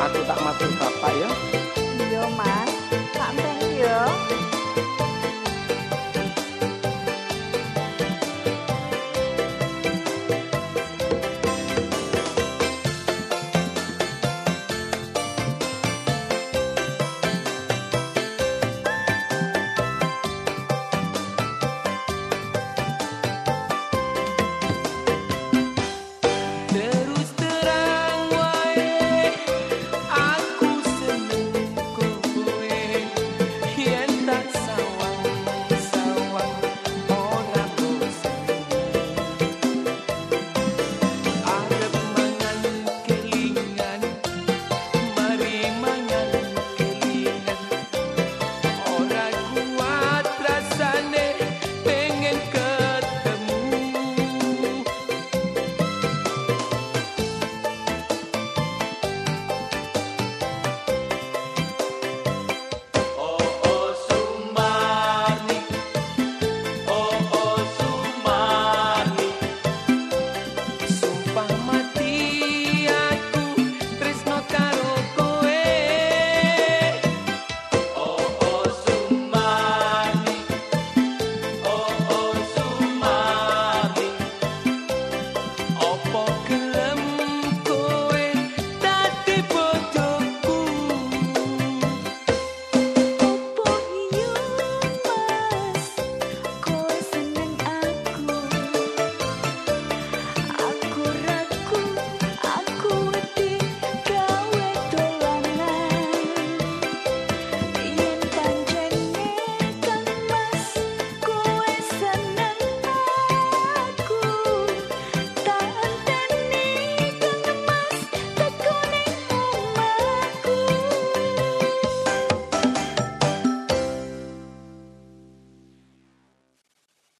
aku tak mati bapak ya. Iya mas.